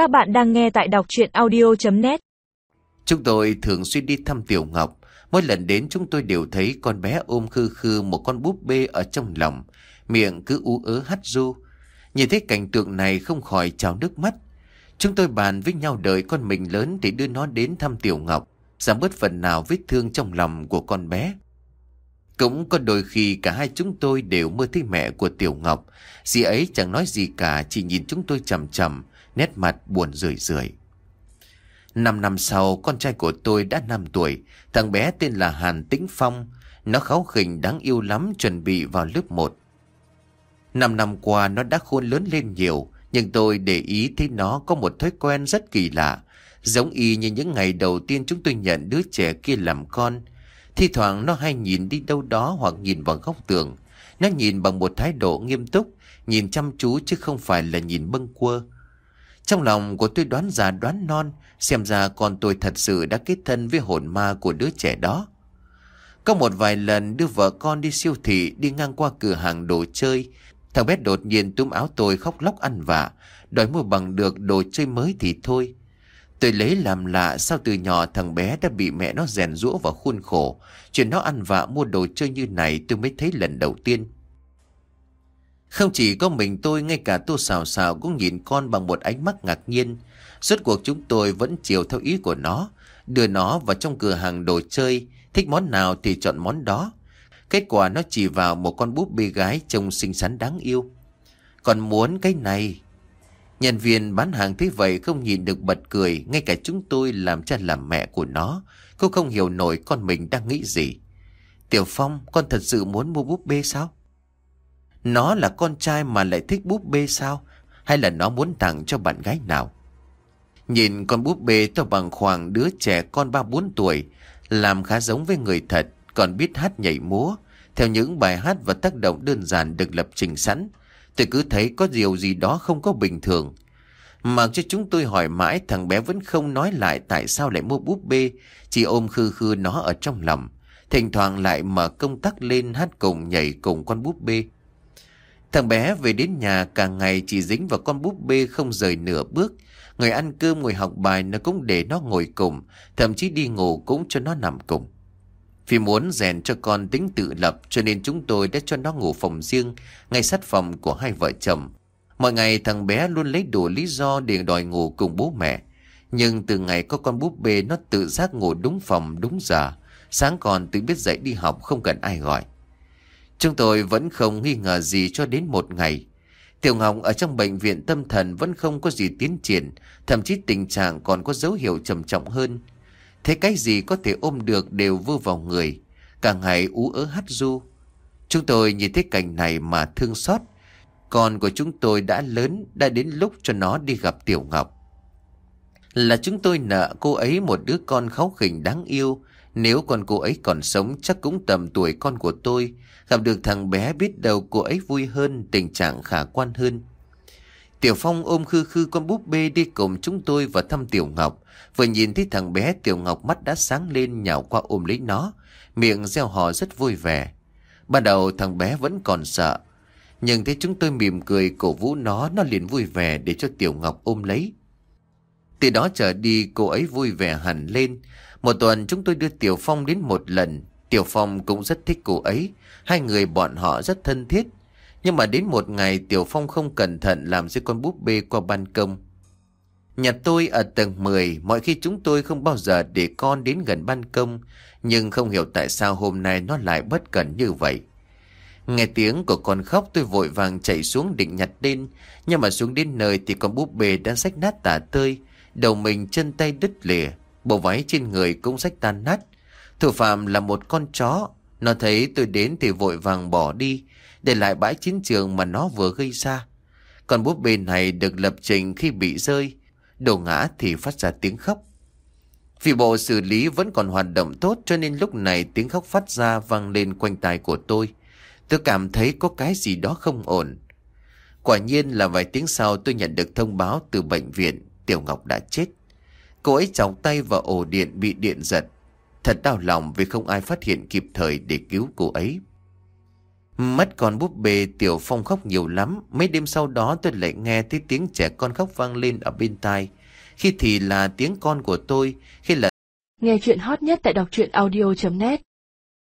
Các bạn đang nghe tại đọc chuyện audio.net Chúng tôi thường xuyên đi thăm Tiểu Ngọc. Mỗi lần đến, chúng tôi đều thấy con bé ôm khư khư một con búp bê ở trong lòng. Miệng cứ ú ớ hắt ru. Nhìn thấy cảnh tượng này không khỏi trào nước mắt. Chúng tôi bàn với nhau đợi con mình lớn để đưa nó đến thăm Tiểu Ngọc. Giảm bớt phần nào vết thương trong lòng của con bé. Cũng có đôi khi cả hai chúng tôi đều mơ thấy mẹ của Tiểu Ngọc. Dì ấy chẳng nói gì cả, chỉ nhìn chúng tôi chầm chầm, nét mặt buồn rười rượi. Năm năm sau, con trai của tôi đã 5 tuổi, thằng bé tên là Hàn Tĩnh Phong. Nó kháu khỉnh đáng yêu lắm, chuẩn bị vào lớp 1. Năm năm qua nó đã khôn lớn lên nhiều, nhưng tôi để ý thấy nó có một thói quen rất kỳ lạ. Giống y như những ngày đầu tiên chúng tôi nhận đứa trẻ kia làm con. Thi thoảng nó hay nhìn đi đâu đó hoặc nhìn vào góc tường. Nó nhìn bằng một thái độ nghiêm túc, nhìn chăm chú chứ không phải là nhìn bâng quơ. Trong lòng của tôi đoán già đoán non, xem ra con tôi thật sự đã kết thân với hồn ma của đứa trẻ đó. Có một vài lần đưa vợ con đi siêu thị, đi ngang qua cửa hàng đồ chơi, thằng bé đột nhiên túm áo tôi khóc lóc ăn vạ, đòi mua bằng được đồ chơi mới thì thôi. Tôi lấy làm lạ sao từ nhỏ thằng bé đã bị mẹ nó rèn rũa và khuôn khổ. Chuyện nó ăn vạ mua đồ chơi như này tôi mới thấy lần đầu tiên. Không chỉ có mình tôi, ngay cả tô xào xào cũng nhìn con bằng một ánh mắt ngạc nhiên. Suốt cuộc chúng tôi vẫn chiều theo ý của nó, đưa nó vào trong cửa hàng đồ chơi, thích món nào thì chọn món đó. Kết quả nó chỉ vào một con búp bê gái trông xinh xắn đáng yêu. Còn muốn cái này. Nhân viên bán hàng thấy vậy không nhìn được bật cười, ngay cả chúng tôi làm cha làm mẹ của nó. Cô không hiểu nổi con mình đang nghĩ gì. Tiểu Phong, con thật sự muốn mua búp bê sao? Nó là con trai mà lại thích búp bê sao? Hay là nó muốn tặng cho bạn gái nào? Nhìn con búp bê to bằng khoảng đứa trẻ con 3-4 tuổi, làm khá giống với người thật, còn biết hát nhảy múa, theo những bài hát và tác động đơn giản được lập trình sẵn. Tôi cứ thấy có điều gì đó không có bình thường. Mặc cho chúng tôi hỏi mãi thằng bé vẫn không nói lại tại sao lại mua búp bê, chỉ ôm khư khư nó ở trong lòng. Thỉnh thoảng lại mở công tắc lên hát cùng nhảy cùng con búp bê. Thằng bé về đến nhà cả ngày chỉ dính vào con búp bê không rời nửa bước. Người ăn cơm ngồi học bài nó cũng để nó ngồi cùng, thậm chí đi ngủ cũng cho nó nằm cùng. Vì muốn rèn cho con tính tự lập cho nên chúng tôi đã cho nó ngủ phòng riêng, ngay sát phòng của hai vợ chồng. Mọi ngày thằng bé luôn lấy đủ lý do để đòi ngủ cùng bố mẹ. Nhưng từ ngày có con búp bê nó tự giác ngủ đúng phòng đúng giờ. Sáng còn tự biết dậy đi học không cần ai gọi. Chúng tôi vẫn không nghi ngờ gì cho đến một ngày. Tiểu Ngọc ở trong bệnh viện tâm thần vẫn không có gì tiến triển, thậm chí tình trạng còn có dấu hiệu trầm trọng hơn. Thế cái gì có thể ôm được đều vô vào người, cả ngày ú ớ hát du. Chúng tôi nhìn thấy cảnh này mà thương xót. Con của chúng tôi đã lớn, đã đến lúc cho nó đi gặp Tiểu Ngọc. Là chúng tôi nợ cô ấy một đứa con kháu khỉnh đáng yêu. Nếu con cô ấy còn sống chắc cũng tầm tuổi con của tôi. Gặp được thằng bé biết đâu cô ấy vui hơn, tình trạng khả quan hơn. Tiểu Phong ôm khư khư con búp bê đi cùng chúng tôi vào thăm Tiểu Ngọc. Vừa nhìn thấy thằng bé Tiểu Ngọc mắt đã sáng lên nhào qua ôm lấy nó. Miệng gieo hò rất vui vẻ. Ban đầu thằng bé vẫn còn sợ. Nhưng thấy chúng tôi mỉm cười cổ vũ nó, nó liền vui vẻ để cho Tiểu Ngọc ôm lấy. Từ đó trở đi cô ấy vui vẻ hẳn lên. Một tuần chúng tôi đưa Tiểu Phong đến một lần. Tiểu Phong cũng rất thích cô ấy. Hai người bọn họ rất thân thiết. Nhưng mà đến một ngày Tiểu Phong không cẩn thận làm rơi con búp bê qua ban công. Nhà tôi ở tầng 10, mọi khi chúng tôi không bao giờ để con đến gần ban công, nhưng không hiểu tại sao hôm nay nó lại bất cẩn như vậy. Nghe tiếng của con khóc tôi vội vàng chạy xuống định nhặt lên, nhưng mà xuống đến nơi thì con búp bê đã rách nát tả tơi, đầu mình chân tay đứt lìa, bộ váy trên người cũng rách tan nát. Thủ phạm là một con chó, nó thấy tôi đến thì vội vàng bỏ đi, để lại bãi chiến trường mà nó vừa gây ra. Còn búp bê này được lập trình khi bị rơi, đổ ngã thì phát ra tiếng khóc. Vì bộ xử lý vẫn còn hoạt động tốt cho nên lúc này tiếng khóc phát ra vang lên quanh tai của tôi. Tôi cảm thấy có cái gì đó không ổn. Quả nhiên là vài tiếng sau tôi nhận được thông báo từ bệnh viện Tiểu Ngọc đã chết. Cô ấy chọc tay vào ổ điện bị điện giật. Thật đau lòng vì không ai phát hiện kịp thời để cứu cô ấy. Mất con búp bê Tiểu Phong khóc nhiều lắm. Mấy đêm sau đó tôi lại nghe thấy tiếng trẻ con khóc vang lên ở bên tai. Khi thì là tiếng con của tôi, Khi là Nghe chuyện hot nhất tại đọc truyện audio.net